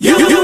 You. you.